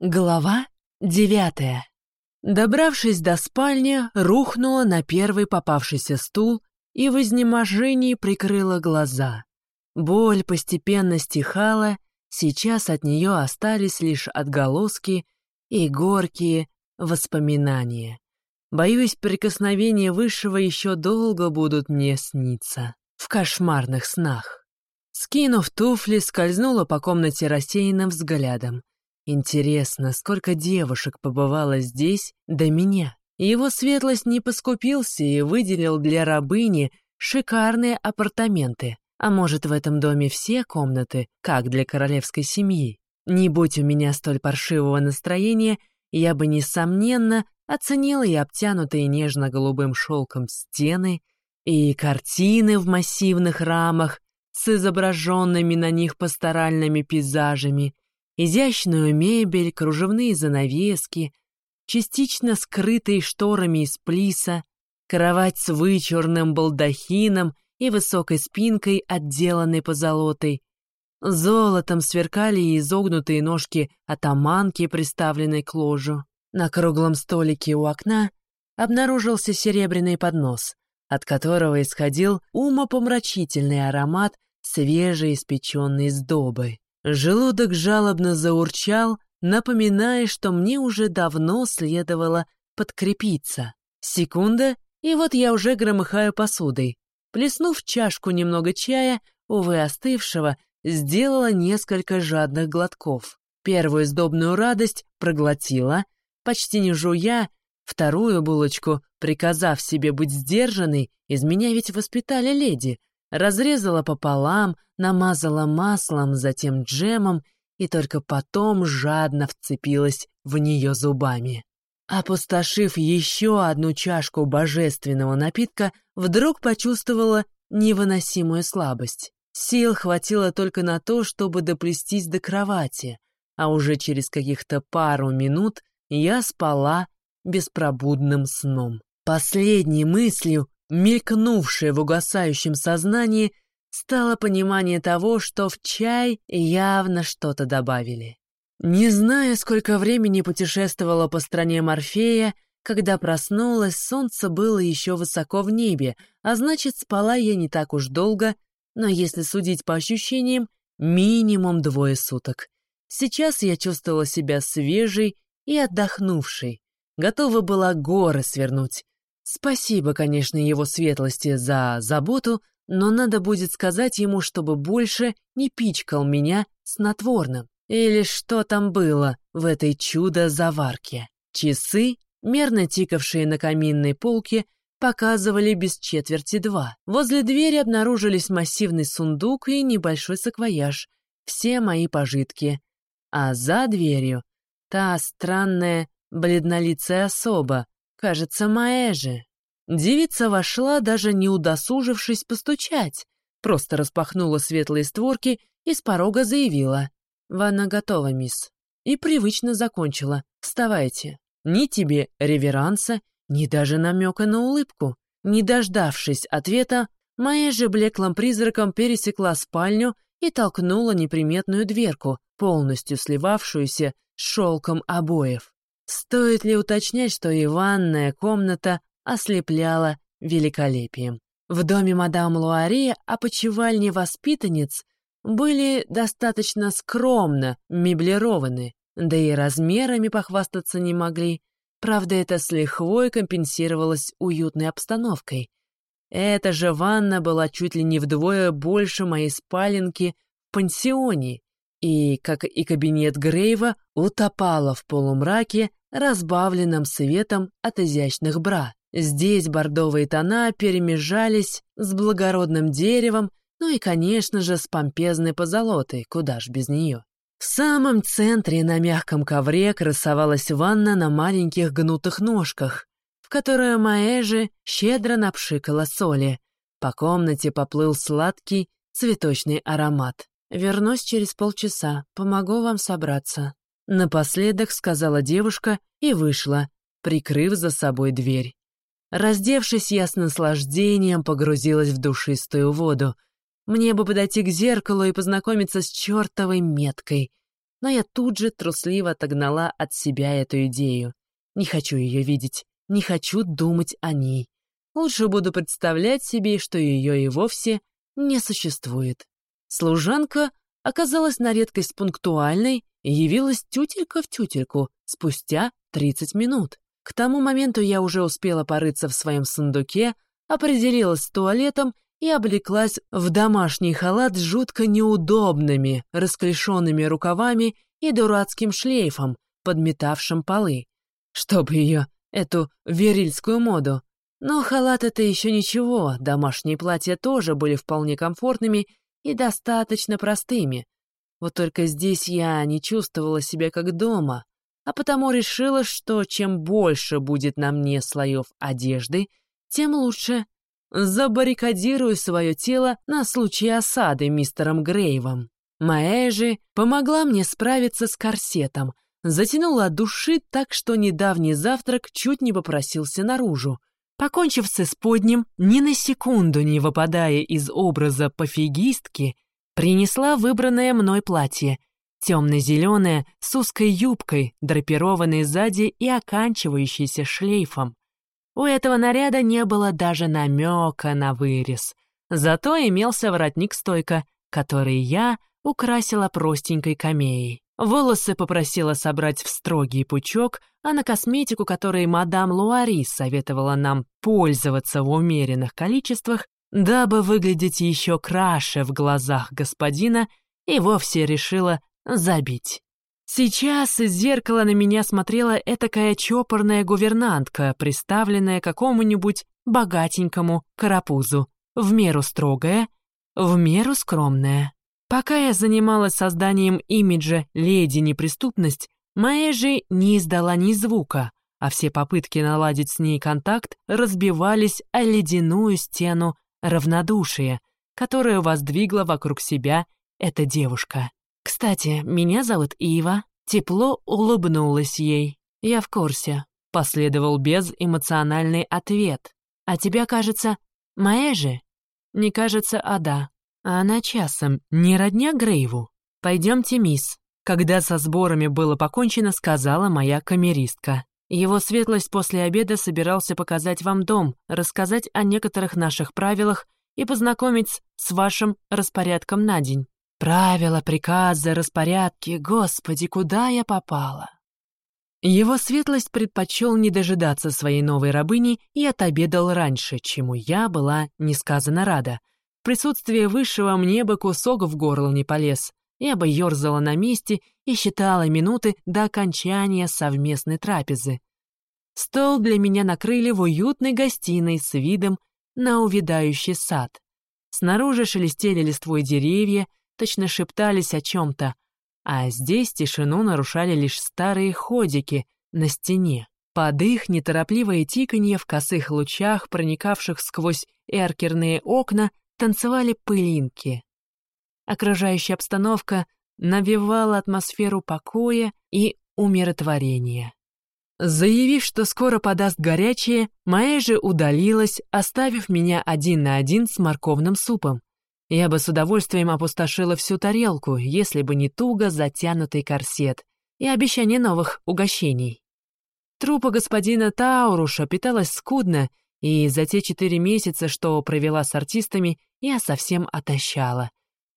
Глава девятая. Добравшись до спальни, рухнула на первый попавшийся стул и в изнеможении прикрыла глаза. Боль постепенно стихала, сейчас от нее остались лишь отголоски и горькие воспоминания. Боюсь, прикосновения Высшего еще долго будут мне сниться в кошмарных снах. Скинув туфли, скользнула по комнате рассеянным взглядом. Интересно, сколько девушек побывало здесь до меня? Его светлость не поскупился и выделил для рабыни шикарные апартаменты. А может, в этом доме все комнаты, как для королевской семьи? Не будь у меня столь паршивого настроения, я бы, несомненно, оценила и обтянутые нежно-голубым шелком стены, и картины в массивных рамах с изображенными на них пасторальными пейзажами, изящную мебель, кружевные занавески, частично скрытые шторами из плиса, кровать с вычурным балдахином и высокой спинкой, отделанной позолотой. Золотом сверкали изогнутые ножки атаманки, приставленной к ложу. На круглом столике у окна обнаружился серебряный поднос, от которого исходил умопомрачительный аромат свежей испеченной сдобы. Желудок жалобно заурчал, напоминая, что мне уже давно следовало подкрепиться. Секунда, и вот я уже громыхаю посудой. Плеснув чашку немного чая, увы остывшего, сделала несколько жадных глотков. Первую сдобную радость проглотила, почти не жуя, вторую булочку, приказав себе быть сдержанной, из меня ведь воспитали леди, разрезала пополам, намазала маслом, затем джемом и только потом жадно вцепилась в нее зубами. Опустошив еще одну чашку божественного напитка, вдруг почувствовала невыносимую слабость. Сил хватило только на то, чтобы доплестись до кровати, а уже через каких-то пару минут я спала беспробудным сном. Последней мыслью Мелькнувшее в угасающем сознании стало понимание того, что в чай явно что-то добавили. Не зная, сколько времени путешествовала по стране Морфея, когда проснулась, солнце было еще высоко в небе, а значит, спала я не так уж долго, но если судить по ощущениям, минимум двое суток. Сейчас я чувствовала себя свежей и отдохнувшей, готова была горы свернуть, Спасибо, конечно, его светлости за заботу, но надо будет сказать ему, чтобы больше не пичкал меня снотворным. Или что там было в этой чудо-заварке. Часы, мерно тикавшие на каминной полке, показывали без четверти два. Возле двери обнаружились массивный сундук и небольшой саквояж. Все мои пожитки. А за дверью та странная бледнолицая особа, Кажется, Маэжи. Девица вошла, даже не удосужившись постучать. Просто распахнула светлые створки и с порога заявила. «Ванна готова, мисс». И привычно закончила. «Вставайте». Ни тебе реверанса, ни даже намека на улыбку. Не дождавшись ответа, моя же блеклым призраком пересекла спальню и толкнула неприметную дверку, полностью сливавшуюся с шелком обоев. Стоит ли уточнять, что и ванная комната ослепляла великолепием. В доме мадам Луари опочивальни воспитанниц были достаточно скромно меблированы, да и размерами похвастаться не могли. Правда, это с лихвой компенсировалось уютной обстановкой. Эта же ванна была чуть ли не вдвое больше моей спаленки в пансионе, и, как и кабинет Грейва, утопала в полумраке разбавленном светом от изящных бра. Здесь бордовые тона перемежались с благородным деревом, ну и, конечно же, с помпезной позолотой, куда ж без нее. В самом центре на мягком ковре красовалась ванна на маленьких гнутых ножках, в которую Маэжи щедро напшикала соли. По комнате поплыл сладкий цветочный аромат. «Вернусь через полчаса, помогу вам собраться», Напоследок сказала девушка и вышла, прикрыв за собой дверь. Раздевшись, я с наслаждением погрузилась в душистую воду. Мне бы подойти к зеркалу и познакомиться с чертовой меткой. но я тут же трусливо отогнала от себя эту идею. Не хочу ее видеть, не хочу думать о ней. Лучше буду представлять себе, что ее и вовсе не существует. Служанка оказалась на редкость пунктуальной и явилась тютелька в тютельку спустя 30 минут. К тому моменту я уже успела порыться в своем сундуке, определилась с туалетом и облеклась в домашний халат с жутко неудобными, расклешенными рукавами и дурацким шлейфом, подметавшим полы. Чтобы ее, эту верильскую моду. Но халат — это еще ничего, домашние платья тоже были вполне комфортными и достаточно простыми. Вот только здесь я не чувствовала себя как дома, а потому решила, что чем больше будет на мне слоев одежды, тем лучше. Забаррикадирую свое тело на случай осады мистером Грейвом. Маэ же помогла мне справиться с корсетом, затянула от души так, что недавний завтрак чуть не попросился наружу. Покончив с исподним, ни на секунду не выпадая из образа пофигистки, принесла выбранное мной платье, темно-зеленое, с узкой юбкой, драпированной сзади и оканчивающейся шлейфом. У этого наряда не было даже намека на вырез. Зато имелся воротник-стойка, который я украсила простенькой камеей. Волосы попросила собрать в строгий пучок, а на косметику, которой мадам Луари советовала нам пользоваться в умеренных количествах, дабы выглядеть еще краше в глазах господина, и вовсе решила забить. Сейчас из зеркала на меня смотрела этакая чопорная гувернантка, приставленная какому-нибудь богатенькому карапузу, в меру строгая, в меру скромная. Пока я занималась созданием имиджа «Леди Неприступность», же не издала ни звука, а все попытки наладить с ней контакт разбивались о ледяную стену равнодушия, которую воздвигла вокруг себя эта девушка. «Кстати, меня зовут Ива». Тепло улыбнулась ей. «Я в курсе», — последовал безэмоциональный ответ. «А тебя, кажется, же?» «Не кажется, а да. А она часом не родня Грейву? Пойдемте, мисс». Когда со сборами было покончено, сказала моя камеристка. Его светлость после обеда собирался показать вам дом, рассказать о некоторых наших правилах и познакомить с вашим распорядком на день. Правила, приказы, распорядки, господи, куда я попала? Его светлость предпочел не дожидаться своей новой рабыни и отобедал раньше, чему я была несказанно рада. В присутствии высшего мне бы кусок в горло не полез. Я бы ерзала на месте и считала минуты до окончания совместной трапезы. Стол для меня накрыли в уютной гостиной с видом на увядающий сад. Снаружи шелестели листвой деревья, точно шептались о чем-то, а здесь тишину нарушали лишь старые ходики на стене. Под их неторопливое тиканье в косых лучах, проникавших сквозь эркерные окна, танцевали пылинки. Окружающая обстановка навевала атмосферу покоя и умиротворения. Заявив, что скоро подаст горячее, Майя же удалилась, оставив меня один на один с морковным супом. Я бы с удовольствием опустошила всю тарелку, если бы не туго затянутый корсет и обещание новых угощений. Трупа господина Тауруша питалась скудно, и за те четыре месяца, что провела с артистами, я совсем отощала.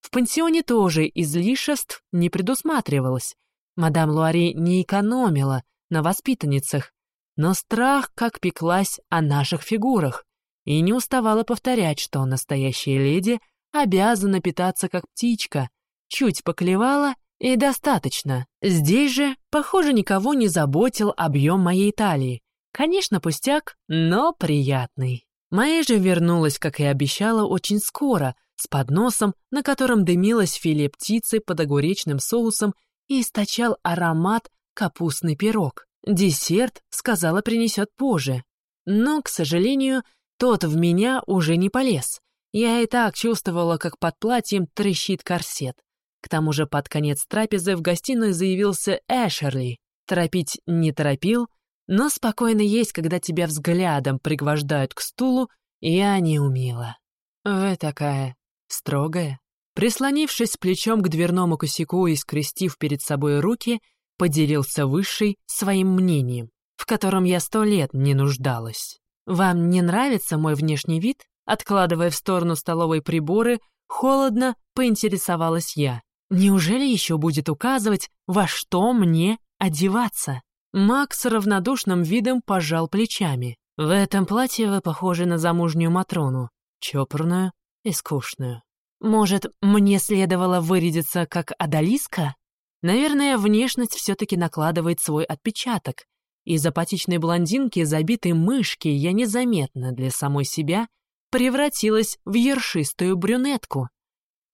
В пансионе тоже излишеств не предусматривалось. Мадам Луари не экономила на воспитанницах, но страх как пеклась о наших фигурах и не уставала повторять, что настоящая леди — обязана питаться как птичка. Чуть поклевала и достаточно. Здесь же, похоже, никого не заботил объем моей талии. Конечно, пустяк, но приятный. Моя же вернулась, как и обещала, очень скоро, с подносом, на котором дымилось филе птицы под огуречным соусом и источал аромат капустный пирог. Десерт, сказала, принесет позже. Но, к сожалению, тот в меня уже не полез. Я и так чувствовала, как под платьем трещит корсет. К тому же под конец трапезы в гостиную заявился Эшерли. Торопить не торопил, но спокойно есть, когда тебя взглядом пригвождают к стулу, я не умела. «Вы такая строгая?» Прислонившись плечом к дверному косяку и скрестив перед собой руки, поделился Высший своим мнением, в котором я сто лет не нуждалась. «Вам не нравится мой внешний вид?» Откладывая в сторону столовой приборы, холодно поинтересовалась я. «Неужели еще будет указывать, во что мне одеваться?» Макс равнодушным видом пожал плечами. «В этом платье вы похожи на замужнюю Матрону, чопорную и скучную. Может, мне следовало вырядиться как Адалиска? Наверное, внешность все-таки накладывает свой отпечаток. Из апатичной блондинки, забитой мышки, я незаметно для самой себя превратилась в ершистую брюнетку.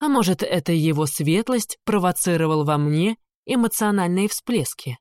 А может, это его светлость провоцировал во мне эмоциональные всплески.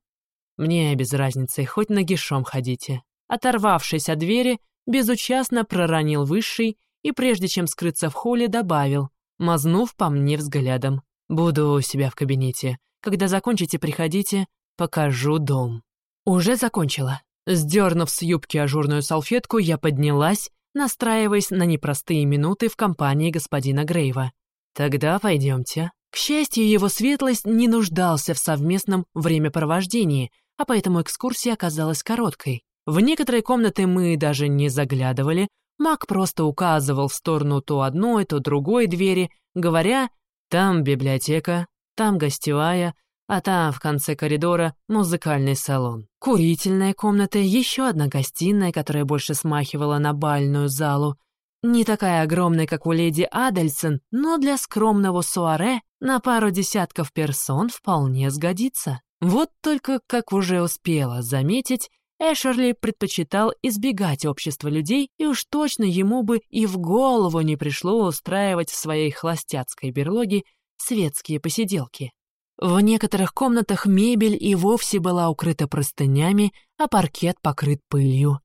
Мне без разницы, хоть нагишом ходите. Оторвавшись от двери, безучастно проронил высший и, прежде чем скрыться в холле, добавил, мазнув по мне взглядом. «Буду у себя в кабинете. Когда закончите, приходите, покажу дом». Уже закончила. Сдернув с юбки ажурную салфетку, я поднялась, настраиваясь на непростые минуты в компании господина Грейва. «Тогда пойдемте». К счастью, его светлость не нуждался в совместном времяпровождении, а поэтому экскурсия оказалась короткой. В некоторые комнаты мы даже не заглядывали, Маг просто указывал в сторону то одной, то другой двери, говоря «там библиотека, там гостевая, а там в конце коридора музыкальный салон. Курительная комната, еще одна гостиная, которая больше смахивала на бальную залу. Не такая огромная, как у леди Адельсон, но для скромного суаре на пару десятков персон вполне сгодится. Вот только, как уже успела заметить, Эшерли предпочитал избегать общества людей, и уж точно ему бы и в голову не пришло устраивать в своей холостяцкой берлоге светские посиделки. В некоторых комнатах мебель и вовсе была укрыта простынями, а паркет покрыт пылью.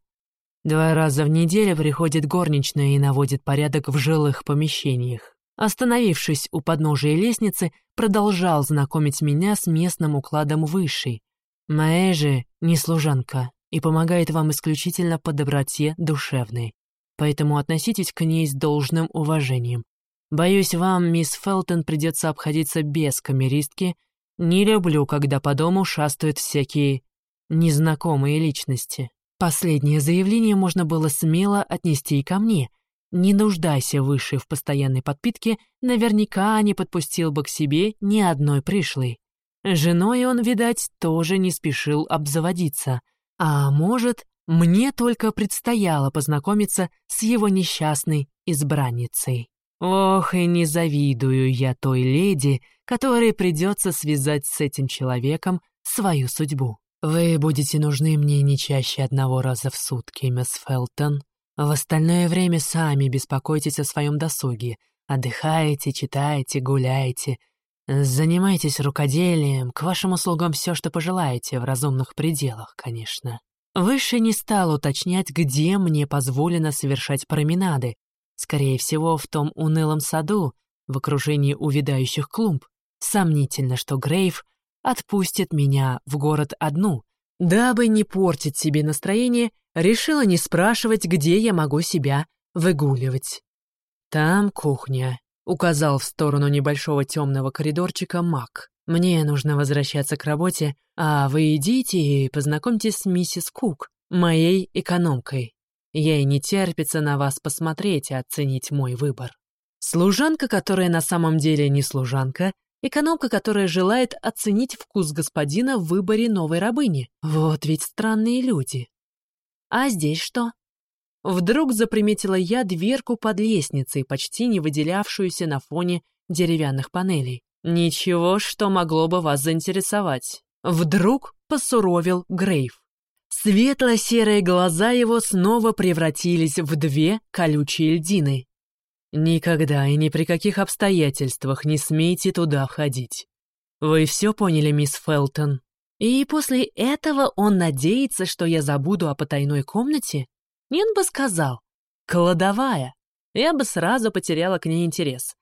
Два раза в неделю приходит горничная и наводит порядок в жилых помещениях. Остановившись у подножия лестницы, продолжал знакомить меня с местным укладом высшей. Моя же не служанка, и помогает вам исключительно по доброте душевной. Поэтому относитесь к ней с должным уважением. Боюсь, вам, мисс Фелтон, придется обходиться без камеристки. Не люблю, когда по дому шастают всякие незнакомые личности. Последнее заявление можно было смело отнести и ко мне. Не нуждайся выше в постоянной подпитке, наверняка не подпустил бы к себе ни одной пришлой. Женой он, видать, тоже не спешил обзаводиться — а может, мне только предстояло познакомиться с его несчастной избранницей. Ох, и не завидую я той леди, которой придется связать с этим человеком свою судьбу. Вы будете нужны мне не чаще одного раза в сутки, мисс Фелтон. В остальное время сами беспокойтесь о своем досуге. Отдыхаете, читаете, гуляете. Занимайтесь рукоделием, к вашим услугам все, что пожелаете, в разумных пределах, конечно. Выше не стал уточнять, где мне позволено совершать променады. Скорее всего, в том унылом саду, в окружении увядающих клумб. Сомнительно, что Грейв отпустит меня в город одну. Дабы не портить себе настроение, решила не спрашивать, где я могу себя выгуливать. Там кухня, Указал в сторону небольшого темного коридорчика Мак. «Мне нужно возвращаться к работе, а вы идите и познакомьтесь с миссис Кук, моей экономкой. Ей не терпится на вас посмотреть и оценить мой выбор». Служанка, которая на самом деле не служанка, экономка, которая желает оценить вкус господина в выборе новой рабыни. Вот ведь странные люди. А здесь что? Вдруг заприметила я дверку под лестницей, почти не выделявшуюся на фоне деревянных панелей. Ничего, что могло бы вас заинтересовать. Вдруг посуровил Грейв. Светло-серые глаза его снова превратились в две колючие льдины. «Никогда и ни при каких обстоятельствах не смейте туда входить. Вы все поняли, мисс Фелтон?» И после этого он надеется, что я забуду о потайной комнате? Нин бы сказал «кладовая», я бы сразу потеряла к ней интерес.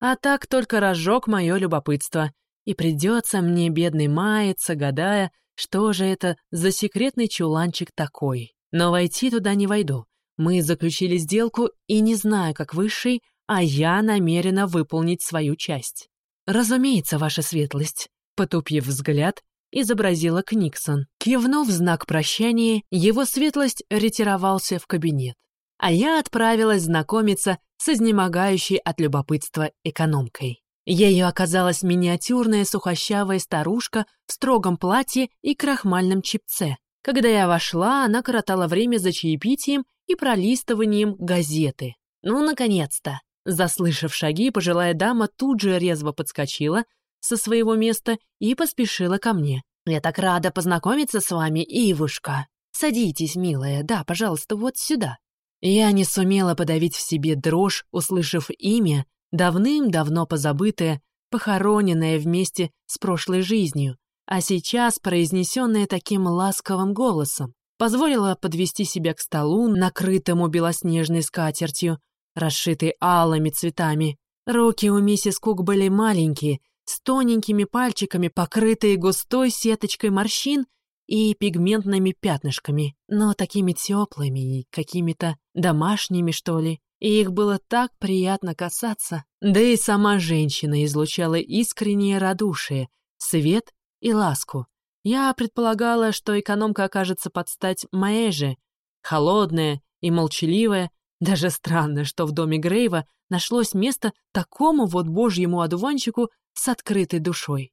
А так только разжег мое любопытство, и придется мне, бедный, маяться, гадая, что же это за секретный чуланчик такой. Но войти туда не войду. Мы заключили сделку, и не знаю, как высший, а я намерена выполнить свою часть. «Разумеется, ваша светлость», — потупив взгляд, изобразила Книксон. Кивнув в знак прощания, его светлость ретировался в кабинет. А я отправилась знакомиться с изнемогающей от любопытства экономкой. Ею оказалась миниатюрная сухощавая старушка в строгом платье и крахмальном чипце. Когда я вошла, она коротала время за чаепитием и пролистыванием газеты. Ну, наконец-то! Заслышав шаги, пожилая дама тут же резво подскочила со своего места и поспешила ко мне. «Я так рада познакомиться с вами, Ивушка. Садитесь, милая, да, пожалуйста, вот сюда». Я не сумела подавить в себе дрожь, услышав имя, давным-давно позабытое, похороненное вместе с прошлой жизнью, а сейчас произнесенное таким ласковым голосом, позволила подвести себя к столу, накрытому белоснежной скатертью, расшитой алыми цветами. Руки у миссис Кук были маленькие, с тоненькими пальчиками, покрытые густой сеточкой морщин и пигментными пятнышками, но такими теплыми и какими-то домашними, что ли и их было так приятно касаться. Да и сама женщина излучала искреннее радушие, свет и ласку. Я предполагала, что экономка окажется под стать Маэже, холодная и молчаливая. Даже странно, что в доме Грейва нашлось место такому вот божьему одуванчику с открытой душой.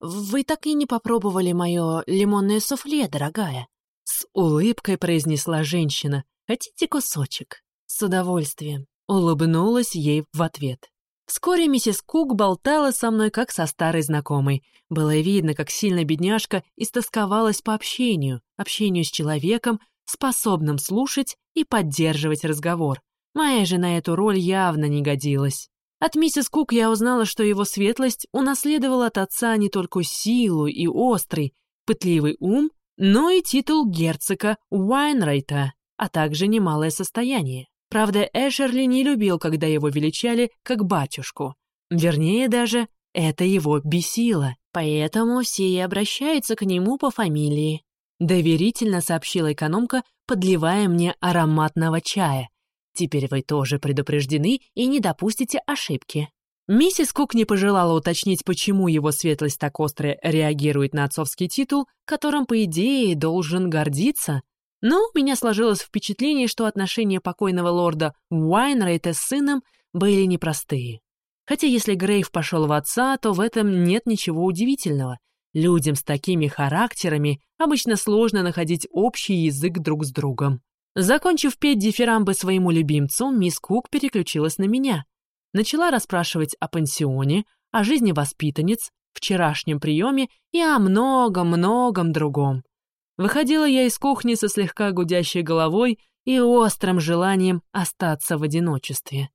«Вы так и не попробовали мое лимонное суфле, дорогая?» С улыбкой произнесла женщина. «Хотите кусочек?» С удовольствием. Улыбнулась ей в ответ. Вскоре миссис Кук болтала со мной, как со старой знакомой. Было видно, как сильно бедняжка истосковалась по общению, общению с человеком, способным слушать и поддерживать разговор. Моя же на эту роль явно не годилась. От миссис Кук я узнала, что его светлость унаследовала от отца не только силу и острый, пытливый ум, но и титул герцога Уайнрайта, а также немалое состояние. Правда, Эшерли не любил, когда его величали как батюшку. Вернее даже, это его бесило, поэтому все и обращаются к нему по фамилии. Доверительно сообщила экономка, подливая мне ароматного чая. Теперь вы тоже предупреждены и не допустите ошибки. Миссис Кук не пожелала уточнить, почему его светлость так остро реагирует на отцовский титул, которым, по идее, должен гордиться, но у меня сложилось впечатление, что отношения покойного лорда Уайнрейта с сыном были непростые. Хотя если Грейв пошел в отца, то в этом нет ничего удивительного. Людям с такими характерами обычно сложно находить общий язык друг с другом. Закончив петь дифирамбы своему любимцу, мисс Кук переключилась на меня. Начала расспрашивать о пансионе, о жизни воспитанниц, вчерашнем приеме и о многом-многом другом. Выходила я из кухни со слегка гудящей головой и острым желанием остаться в одиночестве.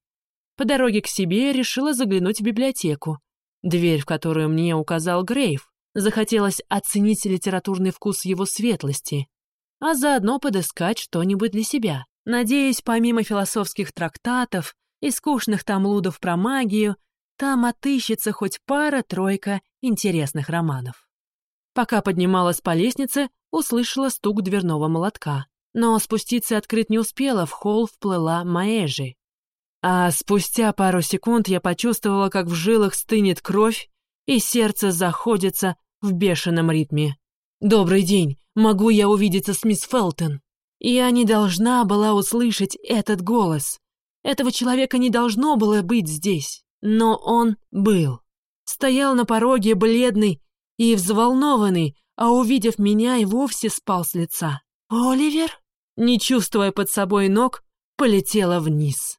По дороге к себе решила заглянуть в библиотеку, дверь в которую мне указал Грейв. Захотелось оценить литературный вкус его светлости, а заодно подыскать что-нибудь для себя. Надеюсь, помимо философских трактатов и скучных там лудов про магию, там отыщется хоть пара-тройка интересных романов. Пока поднималась по лестнице, услышала стук дверного молотка. Но спуститься открыть не успела, в холл вплыла Маэжи. А спустя пару секунд я почувствовала, как в жилах стынет кровь, и сердце заходится в бешеном ритме. «Добрый день! Могу я увидеться с мисс Фелтон?» Я не должна была услышать этот голос. Этого человека не должно было быть здесь. Но он был. Стоял на пороге бледный и взволнованный, а увидев меня, и вовсе спал с лица. «Оливер?» Не чувствуя под собой ног, полетела вниз.